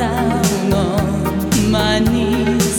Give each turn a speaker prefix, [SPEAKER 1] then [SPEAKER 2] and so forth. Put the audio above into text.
[SPEAKER 1] down on my knees.